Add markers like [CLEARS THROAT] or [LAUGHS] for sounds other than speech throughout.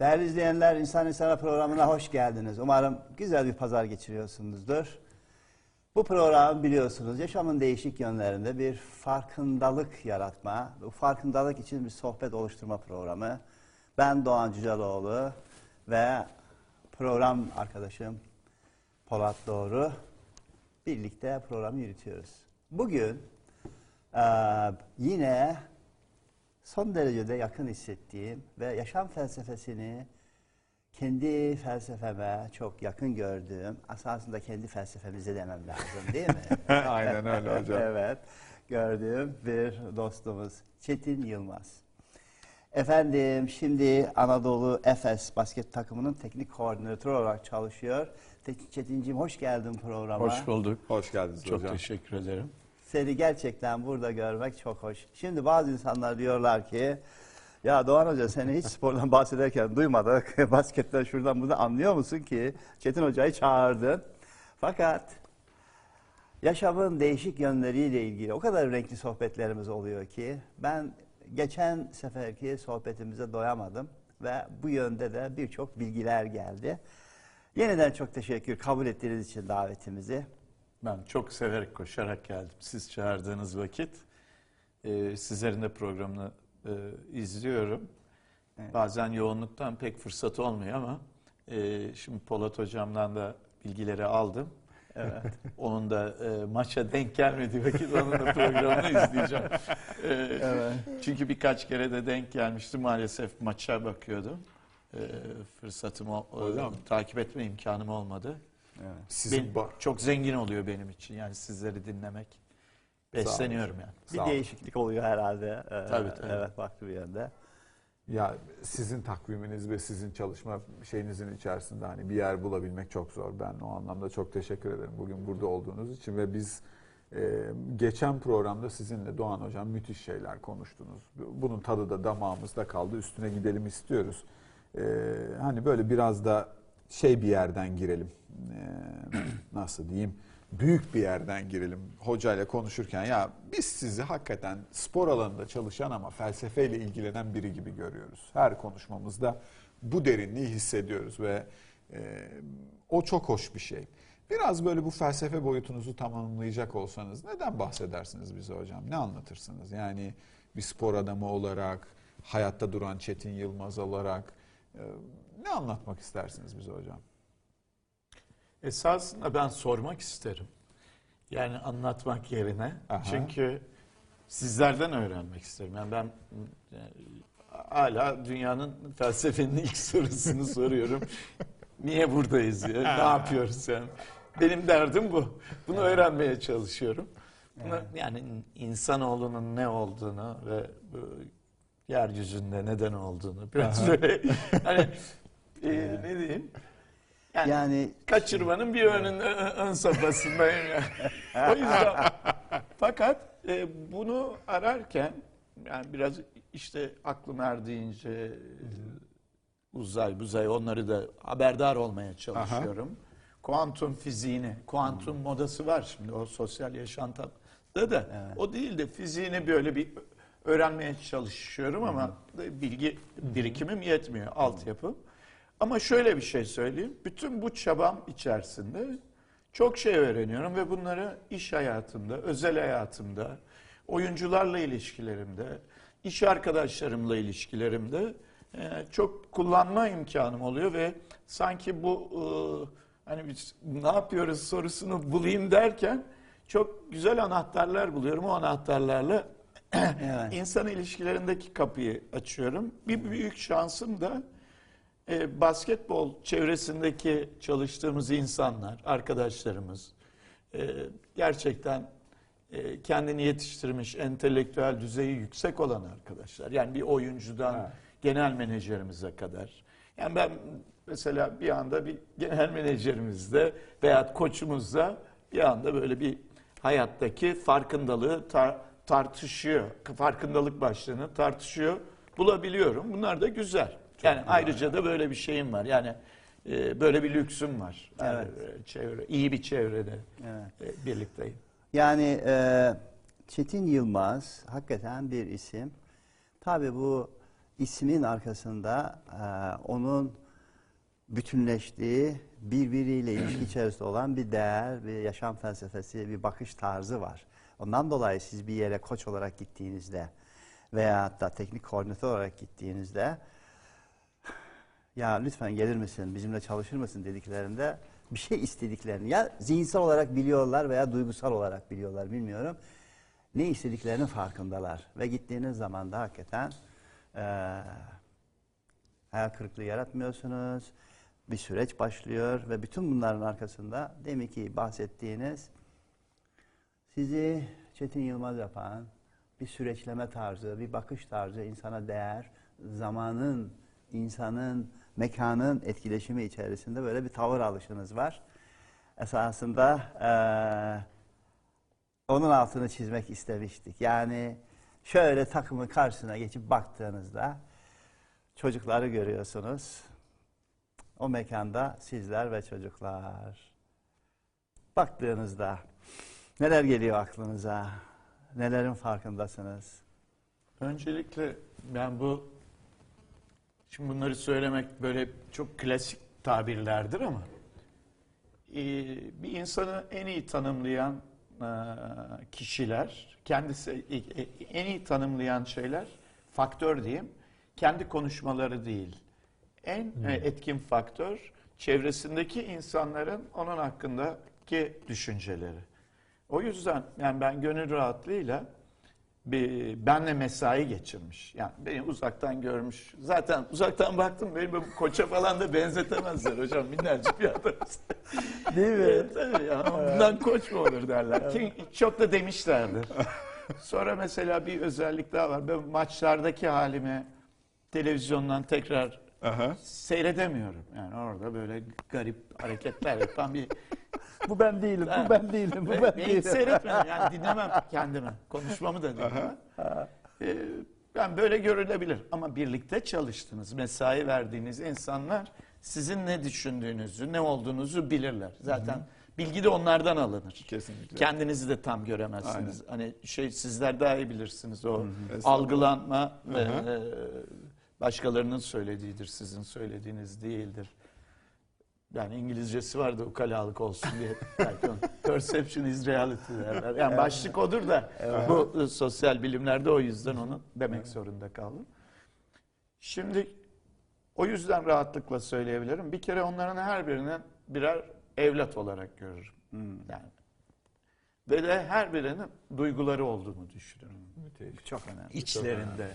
Değerli izleyenler, İnsan İnsana programına hoş geldiniz. Umarım güzel bir pazar geçiriyorsunuzdur. Bu program biliyorsunuz yaşamın değişik yönlerinde bir farkındalık yaratma, bu farkındalık için bir sohbet oluşturma programı. Ben Doğan Cüceloğlu ve program arkadaşım Polat Doğru birlikte programı yürütüyoruz. Bugün eee, yine son derecede yakın hissettiğim ve yaşam felsefesini kendi felsefeme çok yakın gördüğüm, esasında kendi felsefemize demem lazım değil mi? [LAUGHS] Aynen öyle hocam. [LAUGHS] evet, gördüğüm bir dostumuz Çetin Yılmaz. Efendim şimdi Anadolu Efes basket takımının teknik koordinatörü olarak çalışıyor. Çetinciğim hoş geldin programa. Hoş bulduk. Hoş geldiniz Çok hocam. teşekkür ederim. Seni gerçekten burada görmek çok hoş. Şimdi bazı insanlar diyorlar ki ya Doğan Hoca seni hiç spordan [LAUGHS] bahsederken duymadık. [LAUGHS] Basketten şuradan bunu anlıyor musun ki Çetin Hoca'yı çağırdın. Fakat yaşamın değişik yönleriyle ilgili o kadar renkli sohbetlerimiz oluyor ki ben geçen seferki sohbetimize doyamadım ve bu yönde de birçok bilgiler geldi. Yeniden çok teşekkür kabul ettiğiniz için davetimizi. Ben çok severek koşarak geldim. Siz çağırdığınız vakit e, sizlerin de programını e, izliyorum. Evet. Bazen yoğunluktan pek fırsat olmuyor ama e, şimdi Polat hocamdan da bilgileri aldım. Evet. [LAUGHS] Onun da e, maça denk gelmediği vakit onun da programını izleyeceğim. [LAUGHS] E, Evet. Çünkü birkaç kere de denk gelmişti. Maalesef maça bakıyordum. E, fırsatım o- Hocam. takip etme imkanım olmadı. Evet. Sizin Benim- ba- çok zengin oluyor benim için yani sizleri dinlemek. Besleniyorum yani. Bir Sağ değişiklik oluyor herhalde. Ee, Tabii, tabii. Evet farklı bir yönde. ya sizin takviminiz ve sizin çalışma şeyinizin içerisinde hani bir yer bulabilmek çok zor. Ben o anlamda çok teşekkür ederim bugün burada olduğunuz için ve biz e, geçen programda sizinle Doğan hocam müthiş şeyler konuştunuz. Bunun tadı da damağımızda kaldı. Üstüne gidelim istiyoruz. E, hani böyle biraz da şey bir yerden girelim. E, nasıl diyeyim? büyük bir yerden girelim hocayla konuşurken ya biz sizi hakikaten spor alanında çalışan ama felsefeyle ilgilenen biri gibi görüyoruz. Her konuşmamızda bu derinliği hissediyoruz ve e, o çok hoş bir şey. Biraz böyle bu felsefe boyutunuzu tamamlayacak olsanız neden bahsedersiniz bize hocam? Ne anlatırsınız? Yani bir spor adamı olarak, hayatta duran Çetin Yılmaz olarak e, ne anlatmak istersiniz bize hocam? Esasında ben sormak isterim. Yani anlatmak yerine. Aha. Çünkü sizlerden öğrenmek isterim. Yani ben e, hala dünyanın felsefenin ilk sorusunu [LAUGHS] soruyorum. Niye buradayız ya? Ne yapıyoruz yani? Benim derdim bu. Bunu öğrenmeye çalışıyorum. Bunu, yani insanoğlunun ne olduğunu ve yeryüzünde neden olduğunu biraz böyle hani e, ne diyeyim? Yani, Yani kaçırmanın bir önün ön safhasındayım yani. [LAUGHS] o yüzden fakat e, bunu ararken yani biraz işte aklım erdiğince e, uzay buzay onları da haberdar olmaya çalışıyorum. Kuantum fiziğini, kuantum modası var şimdi o sosyal yaşantıda da Evet. o değil de fiziğini böyle bir öğrenmeye çalışıyorum ama bilgi birikimim yetmiyor altyapı. Ama şöyle bir şey söyleyeyim. Bütün bu çabam içerisinde çok şey öğreniyorum ve bunları iş hayatımda, özel hayatımda, oyuncularla ilişkilerimde, iş arkadaşlarımla ilişkilerimde e, çok kullanma imkanım oluyor ve sanki bu e, hani biz ne yapıyoruz sorusunu bulayım derken çok güzel anahtarlar buluyorum. O anahtarlarla [CLEARS THROAT] Evet. insan ilişkilerindeki kapıyı açıyorum. Bir büyük şansım da e, basketbol çevresindeki çalıştığımız insanlar, arkadaşlarımız e, gerçekten e, kendini yetiştirmiş, entelektüel düzeyi yüksek olan arkadaşlar. Yani bir oyuncudan Evet. genel menajerimize kadar. Yani ben mesela bir anda bir genel menajerimizde veya koçumuzda bir anda böyle bir hayattaki farkındalığı tar- tartışıyor. Farkındalık başlığını tartışıyor. Bulabiliyorum. Bunlar da güzel. Yani ayrıca da böyle bir şeyim var. Yani e, böyle bir lüksüm var. Yani, e, çevre, iyi bir çevrede Evet. e, birlikteyim. Yani e, Çetin Yılmaz hakikaten bir isim. Tabii bu ismin arkasında e, onun bütünleştiği, birbiriyle ilişki içerisinde olan bir değer, bir yaşam felsefesi, bir bakış tarzı var. Ondan dolayı siz bir yere koç olarak gittiğinizde veya hatta teknik koordinatör olarak gittiğinizde ya lütfen gelir misin, bizimle çalışır mısın dediklerinde bir şey istediklerini ya zihinsel olarak biliyorlar veya duygusal olarak biliyorlar bilmiyorum. Ne istediklerinin farkındalar ve gittiğiniz zaman da hakikaten eee hayal kırıklığı yaratmıyorsunuz. Bir süreç başlıyor ve bütün bunların arkasında demin ki bahsettiğiniz sizi Çetin Yılmaz yapan bir süreçleme tarzı, bir bakış tarzı, insana değer, zamanın, insanın, mekanın etkileşimi içerisinde böyle bir tavır alışınız var. Esasında eee, onun altını çizmek istemiştik. Yani şöyle takımın karşısına geçip baktığınızda çocukları görüyorsunuz. O mekanda sizler ve çocuklar. Baktığınızda neler geliyor aklınıza? Nelerin farkındasınız? Öncelikle ben bu şimdi bunları söylemek böyle çok klasik tabirlerdir ama e, bir insanı en iyi tanımlayan e, kişiler, kendisi e, en iyi tanımlayan şeyler faktör diyeyim, kendi konuşmaları değil. En e, etkin faktör çevresindeki insanların onun hakkındaki düşünceleri. O yüzden yani ben gönül rahatlığıyla bir, benle mesai geçirmiş. Yani beni uzaktan görmüş. Zaten uzaktan baktım beni bu koça falan da benzetemezler hocam. Minnacık bir adamız. Değil Evet, tabii ya. Bundan koç mu olur derler. Ki çok da demişlerdir. Sonra mesela bir özellik daha var. Ben maçlardaki halimi televizyondan tekrar Aha. seyredemiyorum. Yani orada böyle garip hareketler yapan bir Bu ben değilim, bu ben değilim, bu ben değilim. seyretmem yani dinlemem kendimi. Konuşmamı da dinlemem. Ee, ben böyle görülebilir ama birlikte çalıştığınız, mesai verdiğiniz insanlar sizin ne düşündüğünüzü, ne olduğunuzu bilirler. Zaten bilgi de onlardan alınır. Kesinlikle. Kendinizi de tam göremezsiniz. Hani şey sizler daha iyi bilirsiniz o Estağfurullah. algılanma ve Hı hı. e, başkalarının söylediğidir, sizin söylediğiniz değildir. Yani İngilizcesi var da ukalalık olsun diye. Belki Perception is reality derler. Yani başlık odur da bu e, sosyal bilimlerde o yüzden onu demek zorunda kaldım. Şimdi o yüzden rahatlıkla söyleyebilirim. Bir kere onların her birini birer evlat olarak görürüm. Yani ve de her birinin duyguları olduğunu düşünüyorum. Müthiş. Çok önemli. İçlerinde.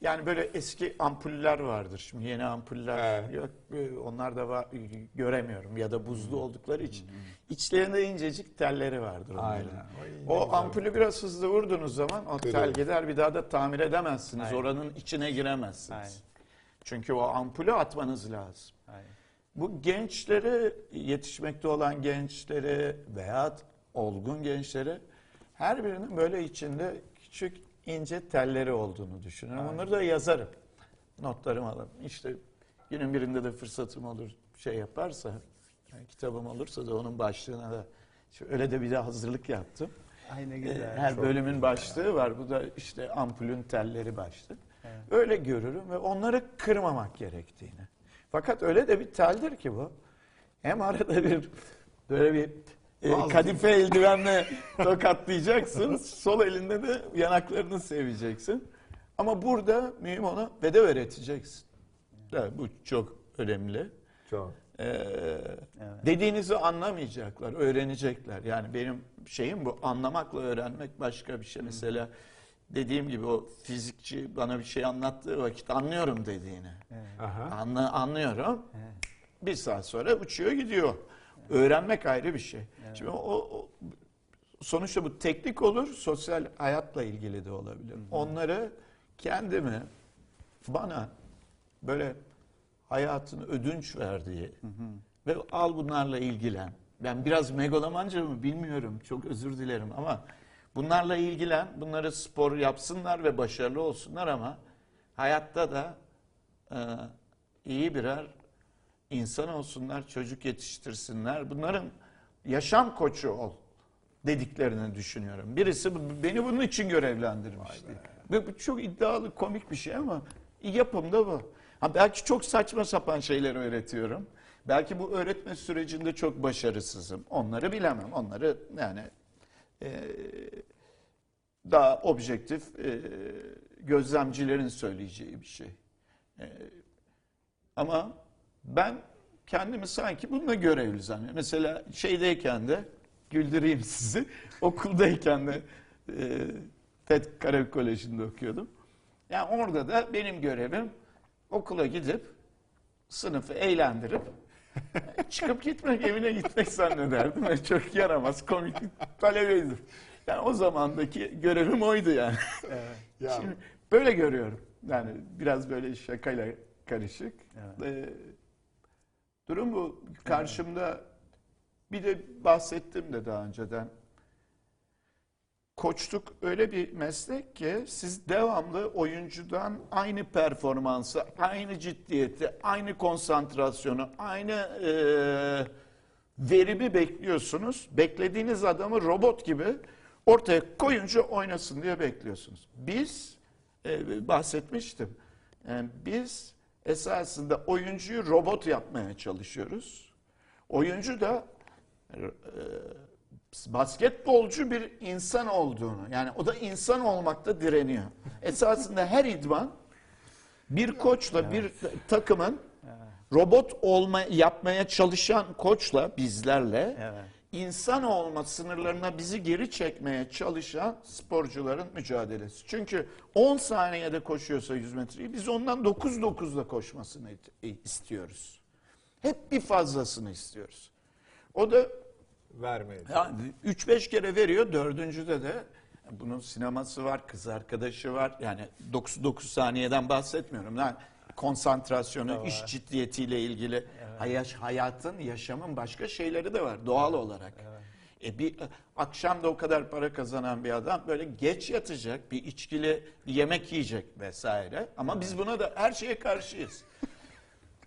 Yani böyle eski ampuller vardır. Şimdi yeni ampuller Evet. yok. e, Onlar da var, göremiyorum ya da buzlu oldukları için. İçlerinde incecik telleri vardır onların. Aynen. Ay, ne O ampulü biraz hızlı vurdunuz zaman o tel gider bir daha da tamir edemezsiniz. Aynen. Oranın içine giremezsiniz. Aynen. Çünkü o ampulü atmanız lazım. Aynen. Bu gençleri, yetişmekte olan gençleri veya olgun gençleri her birinin böyle içinde küçük ince telleri olduğunu düşünüyorum. Onları da yazarım. Notlarımı alırım. İşte günün birinde de fırsatım olur şey yaparsa, yani kitabım olursa da onun başlığına da öyle de bir de hazırlık yaptım. Ay ne Ee, güzel. Her bölümün başlığı var. Bu da işte ampulün telleri başlık. Evet. Öyle görürüm ve onları kırmamak gerektiğini. Fakat öyle de bir teldir ki bu. Hem arada bir böyle bir e, kadife eldivenle [LAUGHS] tokatlayacaksın. sol elinde de yanaklarını seveceksin. Ama burada mühim ona ve de öğreteceksin. Evet, bu çok önemli. Çok. Ee, Dediğinizi anlamayacaklar, öğrenecekler. Yani benim şeyim bu, anlamakla öğrenmek başka bir şey. Mesela dediğim gibi o fizikçi bana bir şey anlattığı vakit anlıyorum dediğini. Aha. Anla, anlıyorum. Bir saat sonra uçuyor gidiyor. Öğrenmek ayrı bir şey. Şimdi o, o- sonuçta bu teknik olur, sosyal hayatla ilgili de olabilir. Onları kendimi bana böyle hayatını ödünç verdiği ve al bunlarla ilgilen. Ben biraz megalomanca mı bilmiyorum. Çok özür dilerim ama bunlarla ilgilen, bunları spor yapsınlar ve başarılı olsunlar ama hayatta da e, iyi birer insan olsunlar, çocuk yetiştirsinler. Bunların yaşam koçu ol. dediklerini düşünüyorum. Birisi bu- beni bunun için görevlendirmişti. Ve bu çok iddialı, komik bir şey ama yapımda bu. Ha belki çok saçma sapan şeyler öğretiyorum. Belki bu öğretme sürecinde çok başarısızım. Onları bilemem. Onları yani e, daha objektif e, gözlemcilerin söyleyeceği bir şey. E, ama ben kendimi sanki bununla görevli zannediyorum. Mesela şeydeyken de güldüreyim sizi. [LAUGHS] Okuldayken de e, TED Karabük Koleji'nde okuyordum. Yani orada da benim görevim okula gidip sınıfı eğlendirip [LAUGHS] çıkıp gitmek, evine gitmek zannederdim. Çok yaramaz, komik talebeydim. Yani o zamandaki görevim oydu yani. Ya, Şimdi böyle görüyorum. Yani biraz böyle şakayla karışık. Ee, durum bu. Karşımda bir de bahsettim de daha önceden. Koçluk öyle bir meslek ki siz devamlı oyuncudan aynı performansı, aynı ciddiyeti, aynı konsantrasyonu, aynı e, verimi bekliyorsunuz. Beklediğiniz adamı robot gibi ortaya koyunca oynasın diye bekliyorsunuz. Biz e, bahsetmiştim. Yani biz esasında oyuncuyu robot yapmaya çalışıyoruz. Oyuncu da e, basketbolcu bir insan olduğunu yani o da insan olmakta direniyor. Esasında her idman bir koçla bir takımın robot olma yapmaya çalışan koçla bizlerle Evet. İnsan olma sınırlarına bizi geri çekmeye çalışan sporcuların mücadelesi. Çünkü 10 saniyede koşuyorsa 100 metreyi biz ondan 9-9'da koşmasını istiyoruz. Hep bir fazlasını istiyoruz. O da vermeyin. yani 3-5 kere veriyor. Dördüncüde de bunun sineması var, kız arkadaşı var. Yani 9 saniyeden bahsetmiyorum. Lan konsantrasyonu, iş ciddiyetiyle ilgili hayat, hayatın, yaşamın başka şeyleri de var doğal olarak. E bir akşam da o kadar para kazanan bir adam böyle geç yatacak, bir içkili bir yemek yiyecek vesaire. Ama biz buna da her şeye karşıyız.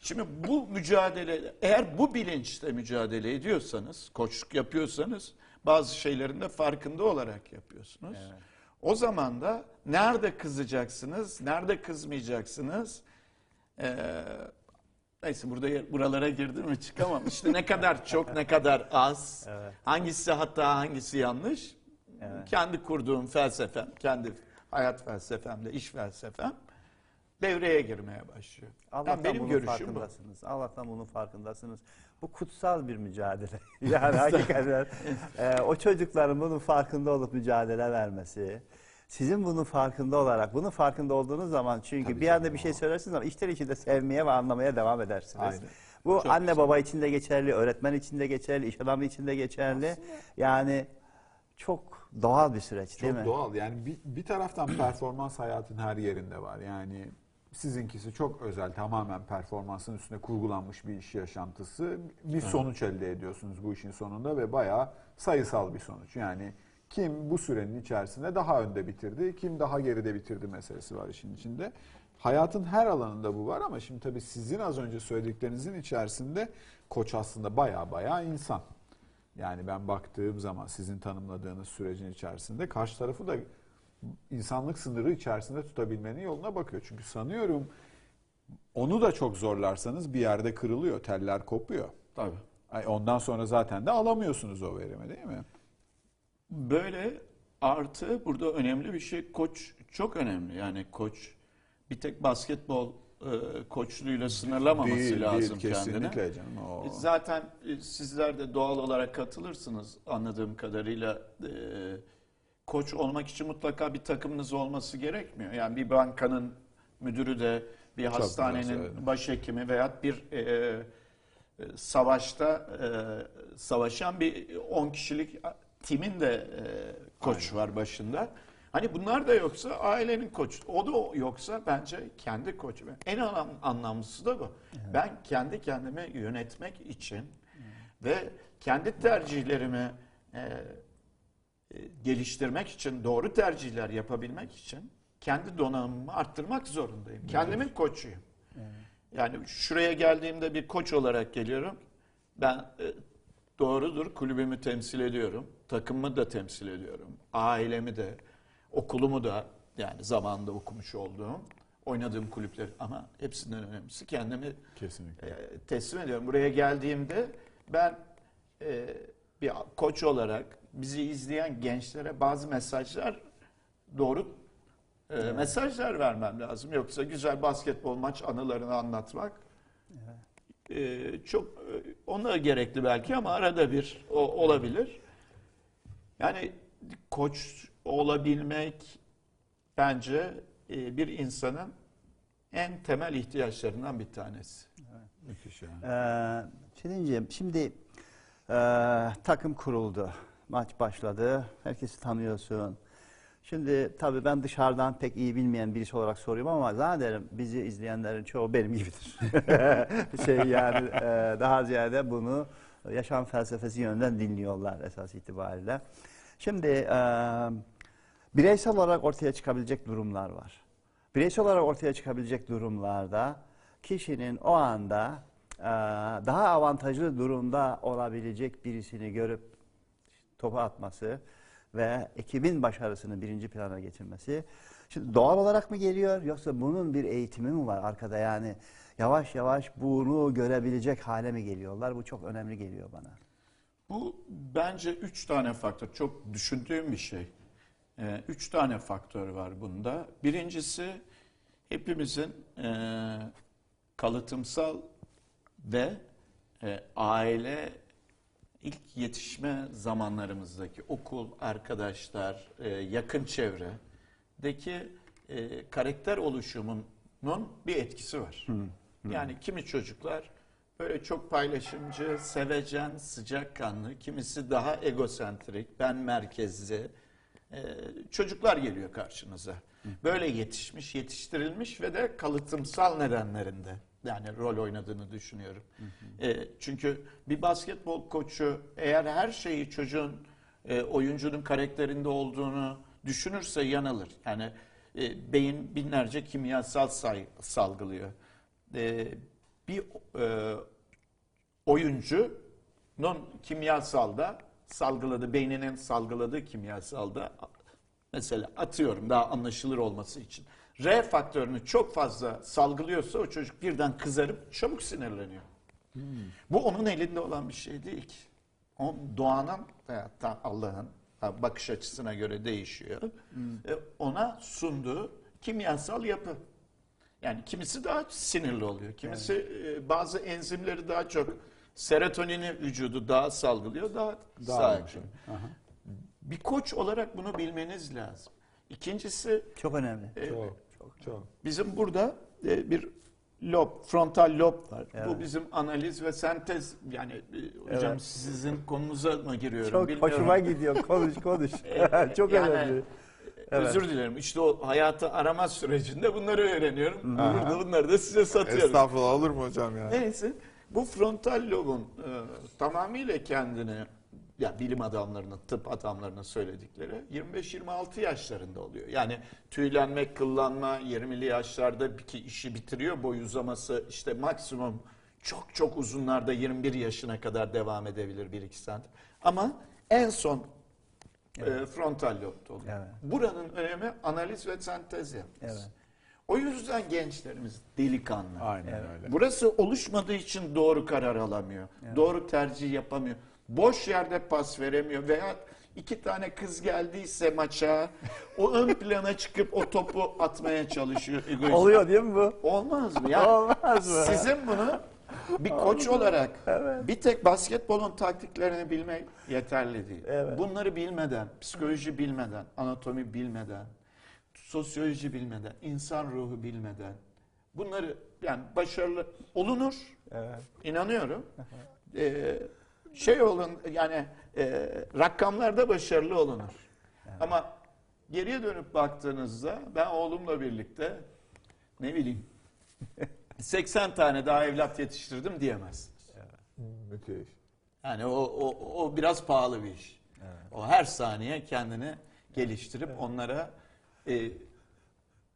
Şimdi bu mücadele, eğer bu bilinçle mücadele ediyorsanız, koçluk yapıyorsanız bazı şeylerin de farkında olarak yapıyorsunuz. O zaman da nerede kızacaksınız, nerede kızmayacaksınız? Ee, neyse burada yer- buralara girdim mi çıkamam. İşte ne kadar çok, ne kadar az, hangisi hata, hangisi yanlış. Kendi kurduğum felsefem, kendi hayat felsefemle, iş felsefem devreye girmeye başlıyor. Allah'tan Yani benim bunun görüşüm bu. farkındasınız. Allah'tan bunun farkındasınız. Bu kutsal bir mücadele. [LAUGHS] Yani hakikaten e, o çocukların bunun farkında olup mücadele vermesi, sizin bunun farkında olarak, bunun farkında olduğunuz zaman çünkü Tabii bir anda canım, bir şey söylersiniz ama içten içe de sevmeye ve anlamaya devam edersiniz. Aynen. Bu Çok anne güzel. baba için de geçerli, öğretmen için de geçerli, iş adamı için de geçerli. Yani çok doğal bir süreç değil Çok mi? doğal. Yani bir, bir taraftan performans hayatın her yerinde var. Yani sizinkisi çok özel, tamamen performansın üstüne kurgulanmış bir iş yaşantısı. Bir sonuç elde ediyorsunuz bu işin sonunda ve bayağı sayısal bir sonuç. Yani kim bu sürenin içerisinde daha önde bitirdi, kim daha geride bitirdi meselesi var işin içinde. Hayatın her alanında bu var ama şimdi tabii sizin az önce söylediklerinizin içerisinde koç aslında bayağı bayağı insan. Yani ben baktığım zaman sizin tanımladığınız sürecin içerisinde karşı tarafı da insanlık sınırı içerisinde tutabilmenin yoluna bakıyor. Çünkü sanıyorum onu da çok zorlarsanız bir yerde kırılıyor, teller kopuyor. Tabii. Ondan sonra zaten de alamıyorsunuz o verimi değil mi? Böyle artı burada önemli bir şey koç çok önemli. Yani koç bir tek basketbol e, koçluğuyla sınırlamaması değil, lazım değil, kendine. canım. O. E, Zaten e, sizler de doğal olarak katılırsınız anladığım kadarıyla. E, koç olmak için mutlaka bir takımınız olması gerekmiyor. Yani bir bankanın müdürü de bir güzel hastanenin söyledin. başhekimi veya bir e, e, savaşta e, savaşan bir 10 kişilik timin de e, koç var başında. Hani bunlar da yoksa ailenin koçu. O da yoksa bence kendi koçu. En anlam, anlamlısı da bu. Ben kendi kendimi yönetmek için ve kendi tercihlerimi e, e, geliştirmek için, doğru tercihler yapabilmek için kendi donanımımı arttırmak zorundayım. Kendimin koçuyum. Yani şuraya geldiğimde bir koç olarak geliyorum. Ben e, doğrudur kulübümü temsil ediyorum. Takımımı da temsil ediyorum. Ailemi de, okulumu da yani zamanında okumuş olduğum, oynadığım kulüpler ama hepsinden önemlisi kendimi Kesinlikle. e, teslim ediyorum. Buraya geldiğimde ben e, bir koç olarak bizi izleyen gençlere bazı mesajlar doğru e, mesajlar vermem lazım. Yoksa güzel basketbol maç anılarını anlatmak e, çok e, ona gerekli belki ama arada bir o, olabilir. Yani koç olabilmek bence e, bir insanın en temel ihtiyaçlarından bir tanesi. Müthiş yani. Ee, şimdi e, takım kuruldu. Maç başladı. Herkesi tanıyorsun. Şimdi tabii ben dışarıdan pek iyi bilmeyen birisi olarak soruyorum ama zannederim bizi izleyenlerin çoğu benim gibidir. [LAUGHS] [LAUGHS] şey yani e, daha ziyade bunu yaşam felsefesi yönünden dinliyorlar esas itibariyle. Şimdi e, bireysel olarak ortaya çıkabilecek durumlar var. Bireysel olarak ortaya çıkabilecek durumlarda kişinin o anda e, daha avantajlı durumda olabilecek birisini görüp topu atması ve ekibin başarısını birinci plana getirmesi. Şimdi doğal olarak mı geliyor yoksa bunun bir eğitimi mi var arkada yani yavaş yavaş bunu görebilecek hale mi geliyorlar? Bu çok önemli geliyor bana. Bu bence üç tane faktör. Çok düşündüğüm bir şey. Ee, üç tane faktör var bunda. Birincisi hepimizin e, kalıtımsal ve e, aile ilk yetişme zamanlarımızdaki okul, arkadaşlar, e, yakın çevredeki e, karakter oluşumunun bir etkisi var. Yani kimi çocuklar böyle çok paylaşımcı, sevecen, sıcakkanlı, kimisi daha egosentrik, ben merkezli e, çocuklar geliyor karşınıza. Böyle yetişmiş, yetiştirilmiş ve de kalıtımsal nedenlerinde yani rol oynadığını düşünüyorum. E, çünkü bir basketbol koçu eğer her şeyi çocuğun e, oyuncunun karakterinde olduğunu düşünürse yanılır. Yani e, beyin binlerce kimyasal say, salgılıyor. E, bir e, oyuncunun kimyasalda salgıladığı, beyninin salgıladığı kimyasalda mesela atıyorum daha anlaşılır olması için. R faktörünü çok fazla salgılıyorsa o çocuk birden kızarıp çabuk sinirleniyor. Bu onun elinde olan bir şey değil ki. O doğanın da Allah'ın bakış açısına göre değişiyor. E, Ona sunduğu kimyasal yapı. Yani kimisi daha sinirli oluyor. Kimisi e, bazı enzimleri daha çok serotonini vücudu daha salgılıyor, daha, Daha sakin. yumuşak. Aha. Bir koç olarak bunu bilmeniz lazım. İkincisi Çok önemli. e, Çok, çok, çok. bizim burada e, bir lob, frontal lob var. Evet. Bu bizim analiz ve sentez yani e, hocam Evet. sizin konunuza mı giriyorum Çok bilmiyorum. hoşuma gidiyor. Konuş konuş. [LAUGHS] Çok yani, önemli. Evet. Özür dilerim. İşte o hayatı arama sürecinde bunları öğreniyorum. Burada bunları da size satıyorum. Estağfurullah olur mu hocam ya? Neyse bu frontal lobun e, tamamıyla kendini ya bilim adamlarının, tıp adamlarının söyledikleri 25-26 yaşlarında oluyor. Yani tüylenme, kıllanma 20'li yaşlarda ki işi bitiriyor. Boy uzaması işte maksimum çok çok uzunlarda 21 yaşına kadar devam edebilir 1-2 santim. Ama en son e, frontal lobda oluyor. Evet. Buranın önemi analiz ve sentez yapması. Evet. O yüzden gençlerimiz delikanlı. Aynen Evet. öyle. Burası oluşmadığı için doğru karar alamıyor. Doğru tercih yapamıyor. Boş yerde pas veremiyor veya iki tane kız geldiyse maça o ön [LAUGHS] plana çıkıp o topu atmaya çalışıyor. egoist. Oluyor değil mi bu? Olmaz mı? Yani Olmaz mı? Sizin bunu bir koç olarak bir tek basketbolun taktiklerini bilmek yeterli değil. Evet. Bunları bilmeden, psikoloji bilmeden, anatomi bilmeden, sosyoloji bilmeden, insan ruhu bilmeden bunları yani başarılı olunur. Evet. İnanıyorum. Ee, şey olun yani e, rakamlarda başarılı olunur. Ama geriye dönüp baktığınızda ben oğlumla birlikte ne bileyim 80 tane daha evlat yetiştirdim diyemezsiniz. Müthiş. Yani o, o, o biraz pahalı bir iş. O her saniye kendini geliştirip onlara e,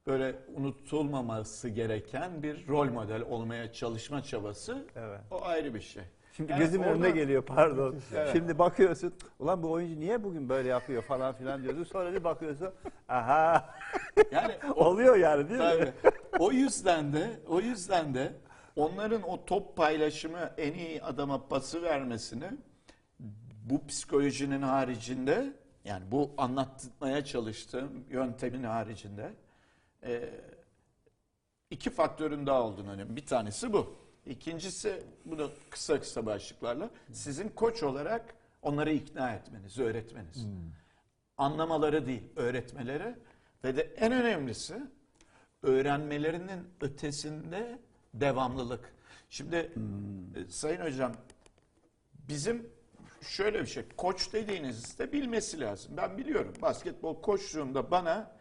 böyle unutulmaması gereken bir rol model olmaya çalışma çabası Evet. o ayrı bir şey. Şimdi Yani gözümün önüne oradan- geliyor pardon. Evet. Şimdi bakıyorsun ulan bu oyuncu niye bugün böyle yapıyor falan filan diyorsun. Sonra bir bakıyorsun aha Yani [LAUGHS] o, oluyor yani değil mi? tabii. O yüzden de o yüzden de onların o top paylaşımı en iyi adama pası vermesini bu psikolojinin haricinde yani bu anlatmaya çalıştığım yöntemin haricinde e, iki faktörün daha olduğunu önemli. Bir tanesi bu. İkincisi bunu kısa kısa başlıklarla sizin koç olarak onları ikna etmeniz, öğretmeniz. Anlamaları değil, öğretmeleri ve de en önemlisi öğrenmelerinin ötesinde devamlılık. Şimdi e, Sayın Hocam bizim şöyle bir şey, koç dediğinizde bilmesi lazım. Ben biliyorum basketbol koçluğumda bana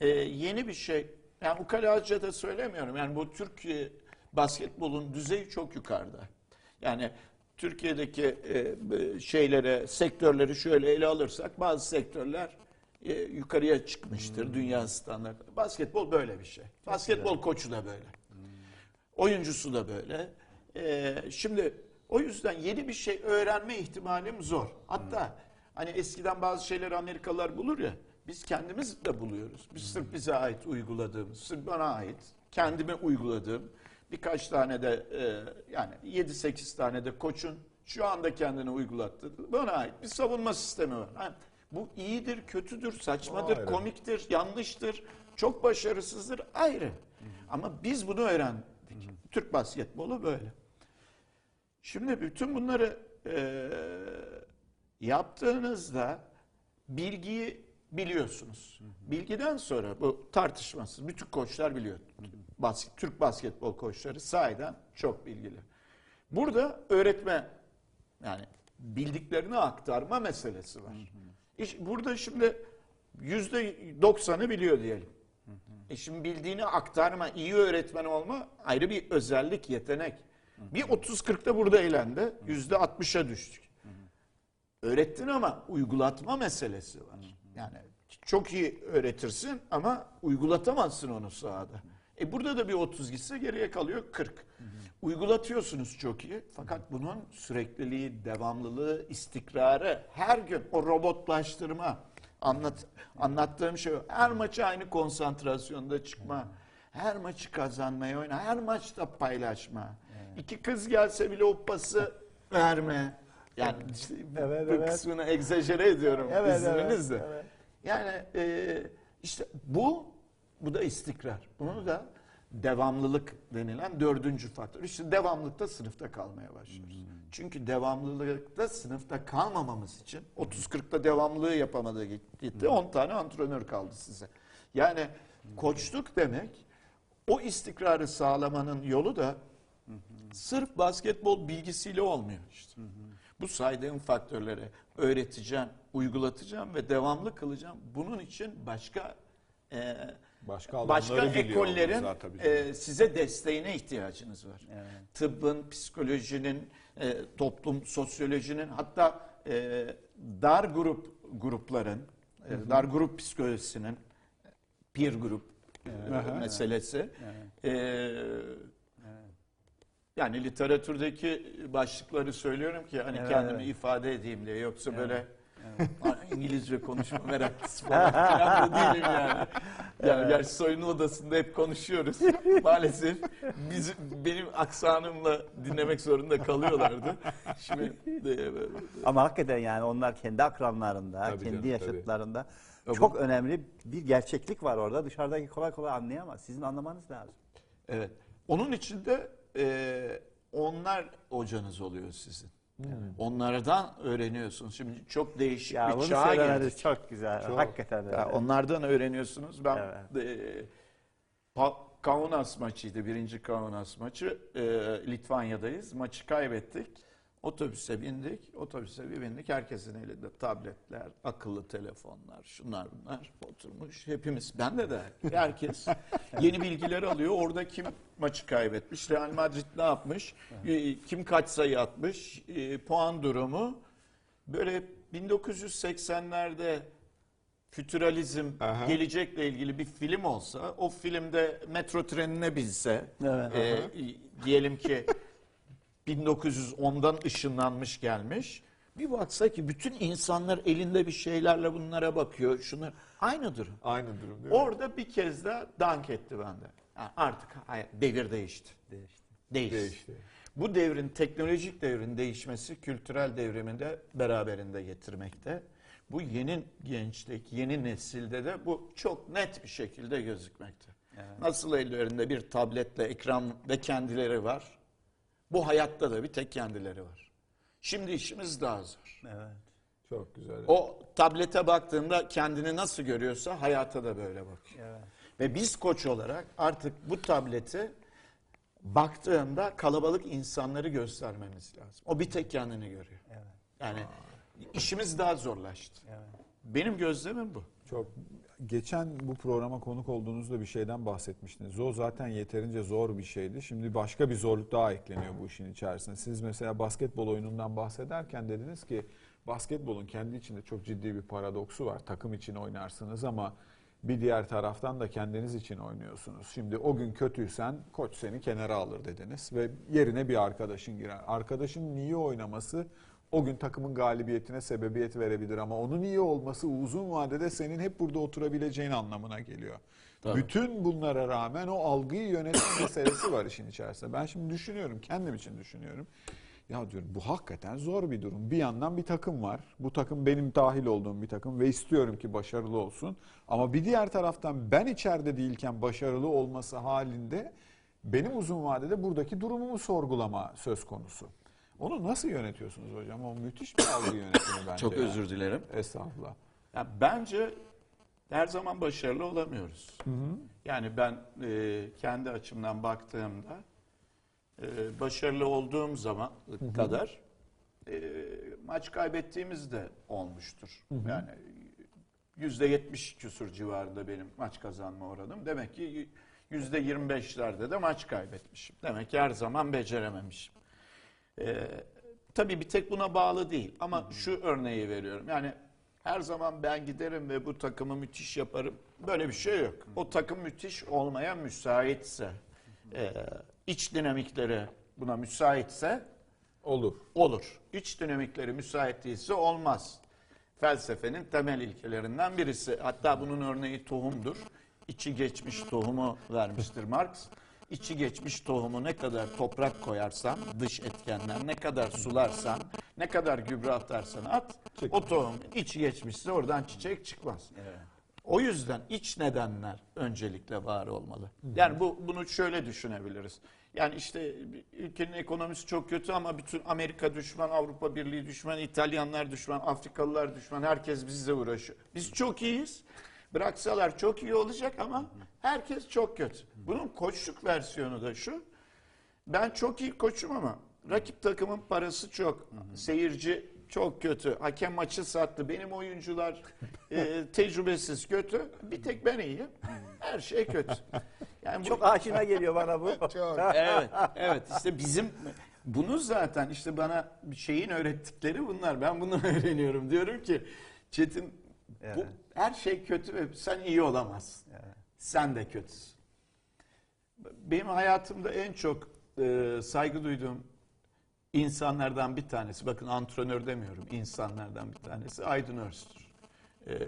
e, yeni bir şey, yani ukalaca da söylemiyorum. Yani bu Türkiye basketbolun düzeyi çok yukarıda. Yani Türkiye'deki e, şeylere, sektörleri şöyle ele alırsak bazı sektörler e, yukarıya çıkmıştır dünya standartı. Basketbol böyle bir şey. Basketbol koçu da böyle. Oyuncusu da böyle. Ee, şimdi o yüzden yeni bir şey öğrenme ihtimalim zor. Hatta hani eskiden bazı şeyleri Amerikalılar bulur ya. Biz kendimiz de buluyoruz. Biz sırf bize ait uyguladığımız, sırf bana ait, kendime uyguladığım birkaç tane de e, yani 7-8 tane de koçun şu anda kendine uygulattığı bana ait bir savunma sistemi var. Ha, bu iyidir, kötüdür, saçmadır, Ayrı. komiktir, yanlıştır, çok başarısızdır ayrı. Ama biz bunu öğrendik. Türk basketbolu böyle. Şimdi bütün bunları e, yaptığınızda bilgiyi biliyorsunuz. Bilgiden sonra bu tartışmasız bütün koçlar biliyor. Basket, Türk basketbol koçları sahiden çok bilgili. Burada öğretme yani bildiklerini aktarma meselesi var. İş, burada şimdi yüzde doksanı biliyor diyelim. E şimdi bildiğini aktarma, iyi öğretmen olma ayrı bir özellik, yetenek. Bir 30-40'da burada eğlendi. Yüzde 60'a düştük. Öğrettin ama uygulatma meselesi var. Yani çok iyi öğretirsin ama uygulatamazsın onu sahada. E burada da bir 30 gitse geriye kalıyor 40. Uygulatıyorsunuz çok iyi fakat bunun sürekliliği, devamlılığı, istikrarı her gün o robotlaştırma anlat anlattığım şey her maçı aynı konsantrasyonda çıkma. Her maçı kazanmaya oyna. Her maçta paylaşma. İki kız gelse bile o pası verme. Yani işte Evet, bu evet. kısmını egzajere ediyorum Evet, izninizle. evet, evet. Yani e, işte bu bu da istikrar. Bunu da devamlılık denilen dördüncü faktör. İşte devamlılıkta sınıfta kalmaya başlıyoruz. Çünkü devamlılıkta sınıfta kalmamamız için 30-40'da devamlılığı yapamadı gitti. 10 tane antrenör kaldı size. Yani koçluk demek o istikrarı sağlamanın yolu da sırf basketbol bilgisiyle olmuyor işte. Bu saydığım faktörleri öğreteceğim, uygulatacağım ve devamlı kılacağım. Bunun için başka e, Başka başka alanları biliyor ekollerin e, size desteğine ihtiyacınız var. Evet. Tıbbın, psikolojinin, e, toplum sosyolojinin hatta e, dar grup grupların, e, dar grup psikolojisinin peer grup e, Aha. meselesi. Evet. E, yani literatürdeki başlıkları söylüyorum ki hani Evet, kendimi evet. ifade edeyim diye. Yoksa Evet, böyle [LAUGHS] İngilizce konuşma meraklısı falan değilim yani. [LAUGHS] Yani gerçi soyunma odasında hep konuşuyoruz. [LAUGHS] Maalesef biz, benim aksanımla dinlemek zorunda kalıyorlardı. Şimdi e, Ama hakikaten yani onlar kendi akranlarında, Tabii kendi canım, yaşıtlarında Ya çok önemli bir gerçeklik var orada. Dışarıdaki kolay kolay anlayamaz. Sizin anlamanız lazım. Evet. Onun için de e, onlar hocanız oluyor sizin. Onlardan öğreniyorsunuz. Şimdi çok değişik Ya bir bunu çağa söylemeniz girdik. çok güzel. Çok. Hakikaten öyle. Ya onlardan öğreniyorsunuz. Ben Evet. e, Pa- Kaunas maçıydı. Birinci Kaunas maçı. E, Litvanya'dayız. Maçı kaybettik. Otobüse bindik. Otobüse bir bindik. Herkesin elinde tabletler, akıllı telefonlar, şunlar bunlar oturmuş. Hepimiz, ben de de herkes [LAUGHS] yeni bilgiler alıyor. Orada kim maçı kaybetmiş, Real Madrid ne yapmış, e, kim kaç sayı atmış, e, puan durumu. Böyle 1980'lerde fütüralizm Aha. gelecekle ilgili bir film olsa, o filmde metro trenine binse, Evet. e, diyelim ki 1910'dan ışınlanmış gelmiş. Bir baksa ki bütün insanlar elinde bir şeylerle bunlara bakıyor. Şunlar aynı durum. Aynı durum değil mi? Orada bir kez daha dank etti bende. Ha, artık devir değişti. Değişti. Değişti. Değişti. Bu devrin teknolojik devrin değişmesi kültürel devrimini de beraberinde getirmekte. Bu yeni gençlik, yeni nesilde de bu çok net bir şekilde gözükmekte. Nasıl ellerinde bir tabletle ekran ve kendileri var. Bu hayatta da bir tek kendileri var. Şimdi işimiz daha zor. Evet. Çok güzel. O tablete baktığında kendini nasıl görüyorsa hayata da böyle bakıyor. Evet. Ve biz koç olarak artık bu tableti baktığında kalabalık insanları göstermemiz lazım. O bir tek kendini görüyor. Evet. Yani işimiz daha zorlaştı. Evet. Benim gözlemim bu. Çok geçen bu programa konuk olduğunuzda bir şeyden bahsetmiştiniz. O zaten yeterince zor bir şeydi. Şimdi başka bir zorluk daha ekleniyor bu işin içerisine. Siz mesela basketbol oyunundan bahsederken dediniz ki basketbolun kendi içinde çok ciddi bir paradoksu var. Takım için oynarsınız ama bir diğer taraftan da kendiniz için oynuyorsunuz. Şimdi o gün kötüysen koç seni kenara alır dediniz ve yerine bir arkadaşın girer. Arkadaşın niye oynaması o gün takımın galibiyetine sebebiyet verebilir ama onun iyi olması uzun vadede senin hep burada oturabileceğin anlamına geliyor. Tabii. Bütün bunlara rağmen o algıyı yönetme [COUGHS] meselesi var işin içerisinde. Ben şimdi düşünüyorum, kendim için düşünüyorum. Ya diyorum bu hakikaten zor bir durum. Bir yandan bir takım var. Bu takım benim dahil olduğum bir takım ve istiyorum ki başarılı olsun. Ama bir diğer taraftan ben içeride değilken başarılı olması halinde benim uzun vadede buradaki durumumu sorgulama söz konusu. Onu nasıl yönetiyorsunuz hocam? O müthiş bir algı yönetimi bence. Çok ya. özür dilerim. Estağfurullah. Ya bence her zaman başarılı olamıyoruz. Yani ben e, kendi açımdan baktığımda e, başarılı olduğum zaman kadar e, maç kaybettiğimiz de olmuştur. Yani yüzde yetmiş küsur civarında benim maç kazanma oranım. Demek ki yüzde yirmi beşlerde de maç kaybetmişim. Demek ki her zaman becerememişim. Ee, tabii bir tek buna bağlı değil ama şu örneği veriyorum. Yani her zaman ben giderim ve bu takımı müthiş yaparım. Böyle bir şey yok. O takım müthiş olmaya müsaitse, e, iç dinamikleri buna müsaitse Olur. olur. İç dinamikleri müsait değilse olmaz. Felsefenin temel ilkelerinden birisi. Hatta bunun örneği tohumdur. İçi geçmiş tohumu vermiştir Marx. İçi geçmiş tohumu ne kadar toprak koyarsan, dış etkenler, ne kadar sularsan, ne kadar gübre atarsan at, o tohum içi geçmişse oradan çiçek çıkmaz. O yüzden iç nedenler öncelikle var olmalı. Yani bu bunu şöyle düşünebiliriz. Yani işte ülkenin ekonomisi çok kötü ama bütün Amerika düşman, Avrupa Birliği düşman, İtalyanlar düşman, Afrikalılar düşman, herkes bizle uğraşıyor. Biz çok iyiyiz. Bıraksalar çok iyi olacak ama herkes çok kötü. Bunun koçluk versiyonu da şu. Ben çok iyi koçum ama rakip takımın parası çok. Seyirci çok kötü. Hakem maçı sattı. Benim oyuncular e, [LAUGHS] tecrübesiz kötü. Bir tek ben iyiyim. Her şey kötü. Yani bu- Çok aşina geliyor bana bu. [LAUGHS] [LAUGHS] evet, evet işte bizim bunu zaten işte bana bir şeyin öğrettikleri bunlar. Ben bunu öğreniyorum. Diyorum ki Çetin bu Evet. Her şey kötü ve sen iyi olamazsın. Sen de kötüsün. Benim hayatımda en çok e, saygı duyduğum insanlardan bir tanesi, bakın antrenör demiyorum, insanlardan bir tanesi Aydın Öztür. E,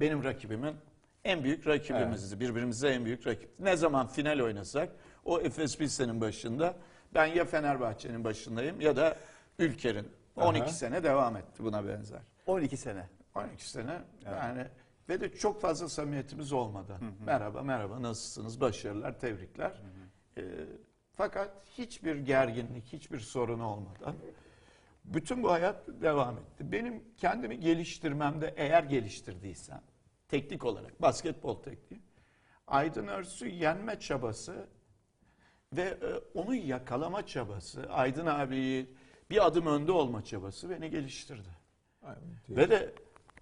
benim rakibimin en büyük rakibimizdi. Birbirimize en büyük rakip. Ne zaman final oynasak o Efes Pilsen'in başında ben ya Fenerbahçe'nin başındayım ya da Ülker'in. 12 Aha. sene devam etti buna benzer. 12 sene. 12 sene yani ve de çok fazla samimiyetimiz olmadan. Merhaba merhaba nasılsınız başarılar tebrikler. Ee, fakat hiçbir gerginlik hiçbir sorun olmadan bütün bu hayat devam etti. Benim kendimi geliştirmemde eğer geliştirdiysem teknik olarak basketbol tekniği Aydın Örsü yenme çabası ve e, onu yakalama çabası Aydın abiyi bir adım önde olma çabası beni geliştirdi. Aynen. Ve de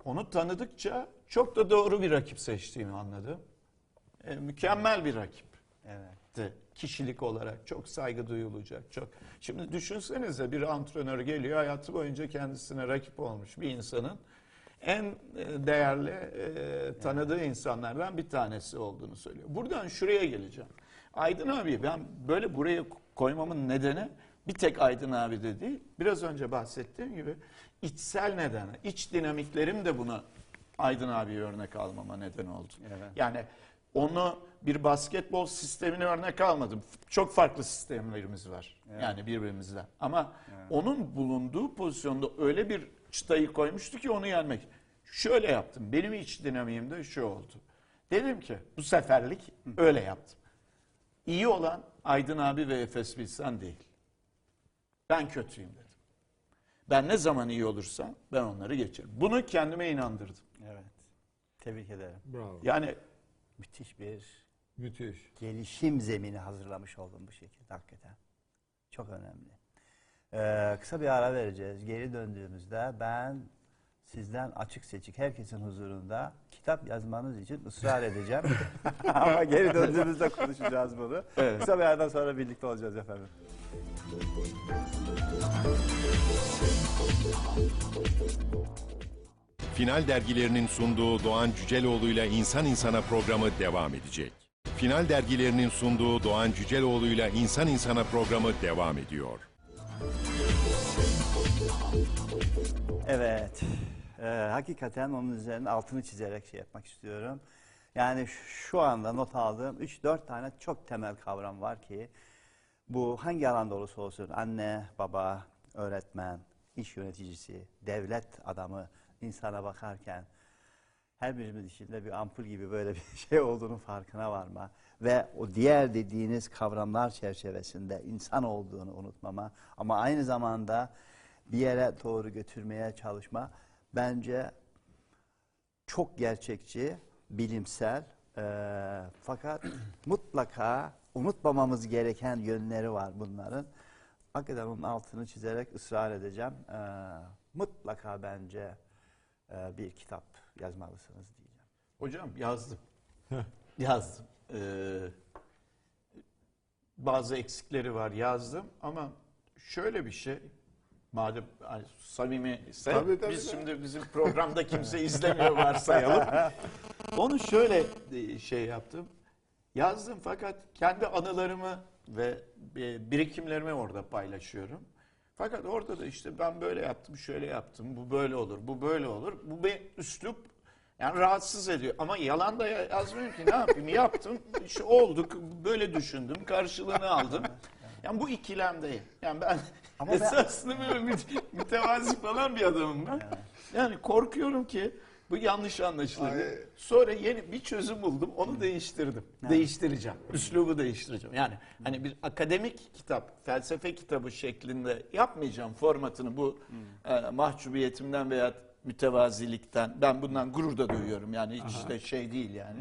onu tanıdıkça çok da doğru bir rakip seçtiğimi anladım. E, mükemmel bir rakip. Evet. Kişilik olarak çok saygı duyulacak. Çok. Şimdi düşünsenize bir antrenör geliyor hayatı boyunca kendisine rakip olmuş bir insanın en e, değerli e, tanıdığı insanlardan bir tanesi olduğunu söylüyor. Buradan şuraya geleceğim. Aydın abi ben böyle buraya koymamın nedeni Bir tek Aydın abi de değil. Biraz önce bahsettiğim gibi içsel nedeni, iç dinamiklerim de buna Aydın abi örnek almama neden oldu. Evet. Yani onu bir basketbol sistemine örnek almadım. Çok farklı sistemlerimiz var. Evet. Yani birbirimizden. Ama Evet. onun bulunduğu pozisyonda öyle bir çıtayı koymuştu ki onu yenmek. Şöyle yaptım. Benim iç dinamiğimde şu oldu. Dedim ki bu seferlik öyle yaptım. İyi olan Aydın abi ve Efes Bilsen değil. Ben kötüyüm dedim. Ben ne zaman iyi olursam ben onları geçerim. Bunu kendime inandırdım. Evet. Tebrik ederim. Bravo. Yani Müthiş bir Müthiş. gelişim zemini hazırlamış oldum bu şekilde hakikaten. Çok önemli. Ee, kısa bir ara vereceğiz. Geri döndüğümüzde ben sizden açık seçik herkesin huzurunda kitap yazmanız için ısrar edeceğim. [LAUGHS] Ama geri döndüğümüzde konuşacağız bunu. Evet. Kısa bir aradan sonra birlikte olacağız efendim. Final dergilerinin sunduğu Doğan Cüceloğlu ile İnsan İnsana programı devam edecek. Final dergilerinin sunduğu Doğan Cüceloğlu ile İnsan İnsana programı devam ediyor. Evet. Ee, hakikaten onun üzerine altını çizerek şey yapmak istiyorum. Yani şu anda not aldığım 3-4 tane çok temel kavram var ki bu hangi alanda olursa olsun anne, baba, öğretmen, iş yöneticisi, devlet adamı insana bakarken her birimiz içinde bir ampul gibi böyle bir [LAUGHS] şey olduğunun farkına varma ve o diğer dediğiniz kavramlar çerçevesinde insan olduğunu unutmama ama aynı zamanda bir yere doğru götürmeye çalışma bence çok gerçekçi, bilimsel eee, fakat [CLEARS THROAT] mutlaka unutmamamız gereken yönleri var bunların. Hakikaten onun altını çizerek ısrar edeceğim. Eee, mutlaka bence eee, bir kitap yazmalısınız diyeceğim. hocam yazdım. yazdım. Ee, bazı eksikleri var yazdım ama şöyle bir şey madem hani samimi ise Tabii, tabii, biz tabii. şimdi bizim programda kimse izlemiyor [LAUGHS] varsayalım. Onu şöyle e, şey yaptım. Yazdım fakat kendi anılarımı ve e, birikimlerimi orada paylaşıyorum. Fakat orada da işte ben böyle yaptım, şöyle yaptım, bu böyle olur, bu böyle olur. Bu bir üslup yani rahatsız ediyor. Ama yalan da ya- yazmıyorum ki ne yapayım yaptım, işte olduk, böyle düşündüm, karşılığını aldım. Yani bu ikilemdeyim. Yani ben Ama ben- esasında böyle müte- mütevazi falan bir adamım ben. Yani korkuyorum ki bu yanlış anlaşılır. Ay. Sonra yeni bir çözüm buldum. Onu değiştirdim. Değiştireceğim. Üslubu değiştireceğim. Yani hani bir akademik kitap, felsefe kitabı şeklinde yapmayacağım formatını bu e, mahcubiyetimden veya mütevazilikten. Ben bundan gurur da duyuyorum. Yani hiç de şey değil yani.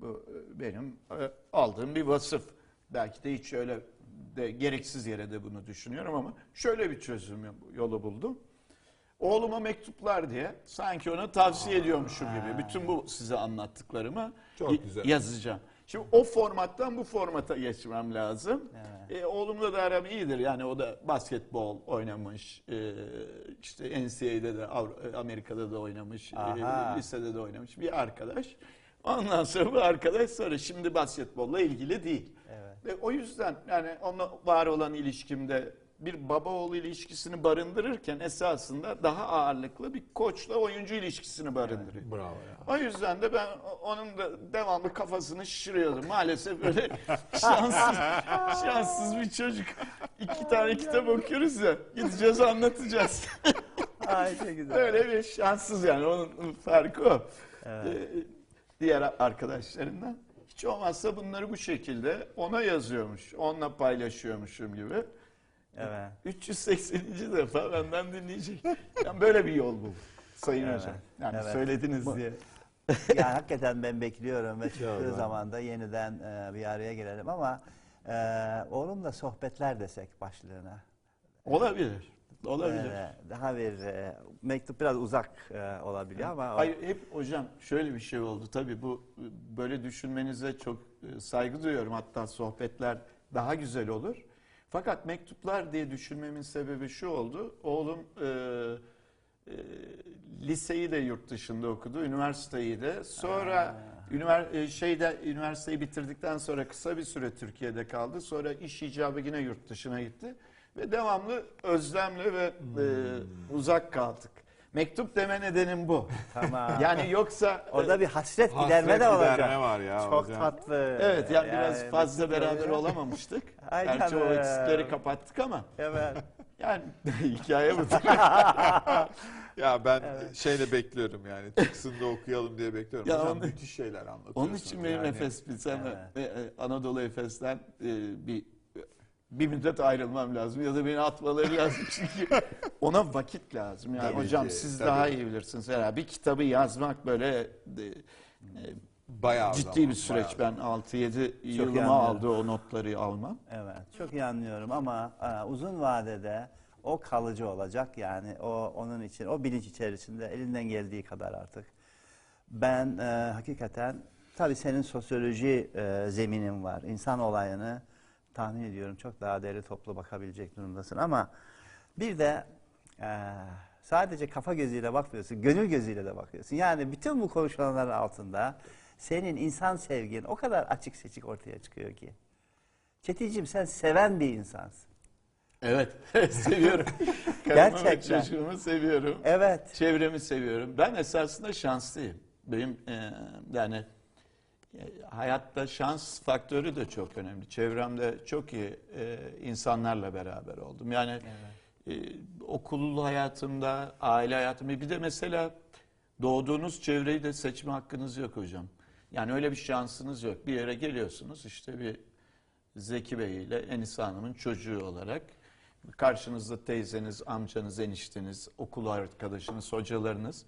Bu e, benim e, aldığım bir vasıf. Belki de hiç öyle de gereksiz yere de bunu düşünüyorum ama şöyle bir çözüm yolu buldum. Oğluma mektuplar diye sanki ona tavsiye ediyormuşum gibi bütün bu size anlattıklarımı Çok y- güzel. yazacağım. Şimdi o formattan bu formata geçmem lazım. E, oğlumla da aram iyidir. Yani o da basketbol oynamış. E, işte NCAA'de de Avru- Amerika'da da oynamış. e, Aha. lisede de oynamış bir arkadaş. Ondan sonra bu arkadaş sonra şimdi basketbolla ilgili değil. Evet. Ve o yüzden yani onunla var olan ilişkimde bir baba oğul ilişkisini barındırırken esasında daha ağırlıklı bir koçla oyuncu ilişkisini barındırıyor. Bravo ya. O yüzden de ben onun da devamlı kafasını şişiriyordum. Maalesef böyle [LAUGHS] şanssız, şanssız bir çocuk. İki tane kitap okuyoruz ya. Gideceğiz anlatacağız. Ay ne güzel. Öyle bir şanssız yani onun farkı o. Evet. Ee, diğer arkadaşlarından. Hiç olmazsa bunları bu şekilde ona yazıyormuş, onunla paylaşıyormuşum gibi. Evet. 380. defa benden dinleyecek. Yani böyle bir yol bu. Sayın Evet, hocam. Yani evet. söylediniz diye. [LAUGHS] yani hakikaten ben bekliyorum ve çıktığı Güzel. zaman da yeniden e, bir araya gelelim ama e, oğlumla sohbetler desek başlığına. Olabilir. Olabilir. E, daha bir e, mektup biraz uzak e, olabiliyor ama o- Hayır hep hocam şöyle bir şey oldu. Tabii bu böyle düşünmenize çok e, saygı duyuyorum. Hatta sohbetler daha güzel olur. Fakat mektuplar diye düşünmemin sebebi şu oldu. Oğlum e, e, liseyi de yurt dışında okudu, üniversiteyi de. Sonra ünivers e, şeyde üniversiteyi bitirdikten sonra kısa bir süre Türkiye'de kaldı. Sonra iş icabı yine yurt dışına gitti. ve devamlı özlemle ve e, uzak kaldık. Mektup deme nedenim bu. [LAUGHS] Tamam. Yani yoksa Orada bir hasret giderme de olacak. giderme var ya Çok hocam. tatlı. evet yani biraz fazla beraber olamamıştık. [LAUGHS] Ay Gerçi o eksikleri kapattık ama Evet. [LAUGHS] yani hikaye bu. Ya ben şeyle bekliyorum yani çıksın da okuyalım diye bekliyorum. Ya Hocam onu- müthiş şeyler anlatıyorsunuz. Onun için benim yani. Efes bir Evet. e, e, Anadolu Efes'ten e, bir bir müddet ayrılmam lazım ya da beni atmaları lazım [LAUGHS] çünkü ona vakit lazım. Yani Tabii hocam ki, siz tabii. daha iyi bilirsiniz. Herhalde bir kitabı yazmak böyle e, Bayağı ciddi zaman, bir süreç. bayağı. Ben 6-7 iyi yılımı anlıyorum. aldı o notları almam. Evet. Çok iyi anlıyorum ama e, uzun vadede o kalıcı olacak. Yani o onun için o bilinç içerisinde elinden geldiği kadar artık. Ben e, hakikaten tabii senin sosyoloji e, zeminin var. İnsan olayını tahmin ediyorum çok daha değerli toplu bakabilecek durumdasın ama bir de e, sadece kafa gözüyle bakmıyorsun, gönül gözüyle de bakıyorsun. Yani bütün bu konuşmaların altında senin insan sevgin o kadar açık seçik ortaya çıkıyor ki. Çetinciğim sen seven bir insansın. Evet, [LAUGHS] seviyorum. [LAUGHS] Karımı ve Gerçekten. çocuğumu seviyorum. Evet. Çevremi seviyorum. Ben esasında şanslıyım. Benim e, yani hayatta şans faktörü de çok önemli. Çevremde çok iyi e, insanlarla beraber oldum. Yani e, okul hayatımda, aile hayatımda bir de mesela doğduğunuz çevreyi de seçme hakkınız yok hocam. Yani öyle bir şansınız yok. Bir yere geliyorsunuz işte bir Zeki Bey ile Enis Hanım'ın çocuğu olarak karşınızda teyzeniz, amcanız, enişteniz, okul arkadaşınız, hocalarınız.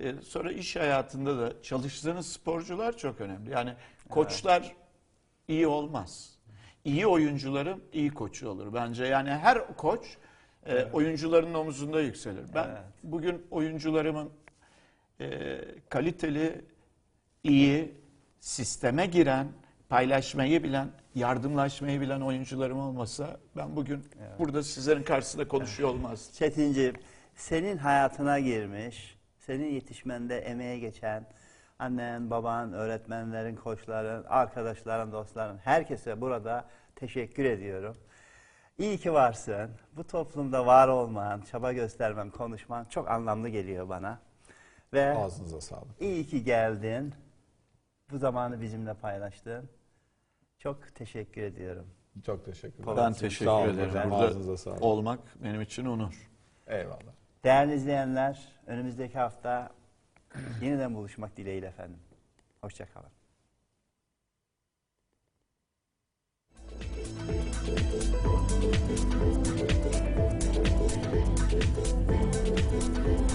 Ee, sonra iş hayatında da çalıştığınız sporcular çok önemli. Yani koçlar iyi olmaz. İyi oyuncuların iyi koçu olur bence. Yani her koç e, oyuncuların omuzunda yükselir. Ben Evet. bugün oyuncularımın e, kaliteli, iyi, sisteme giren, paylaşmayı bilen, yardımlaşmayı bilen oyuncularım olmasa ben bugün burada sizlerin karşısında konuşuyor olmazdım. Çetinciğim senin hayatına girmiş, senin yetişmende emeğe geçen annen, baban, öğretmenlerin, koçların, arkadaşların, dostların herkese burada teşekkür ediyorum. İyi ki varsın. Bu toplumda var olman, çaba göstermem, konuşman çok anlamlı geliyor bana. Ve Ağzınıza sağlık. iyi ki geldin. Bu zamanı bizimle paylaştın. Çok teşekkür ediyorum. Çok teşekkür ederim. Ben teşekkür ederim. Burada Ağzınıza sağlık. olmak benim için onur. Eyvallah. Değerli izleyenler, önümüzdeki hafta yeniden buluşmak dileğiyle efendim. Hoşçakalın.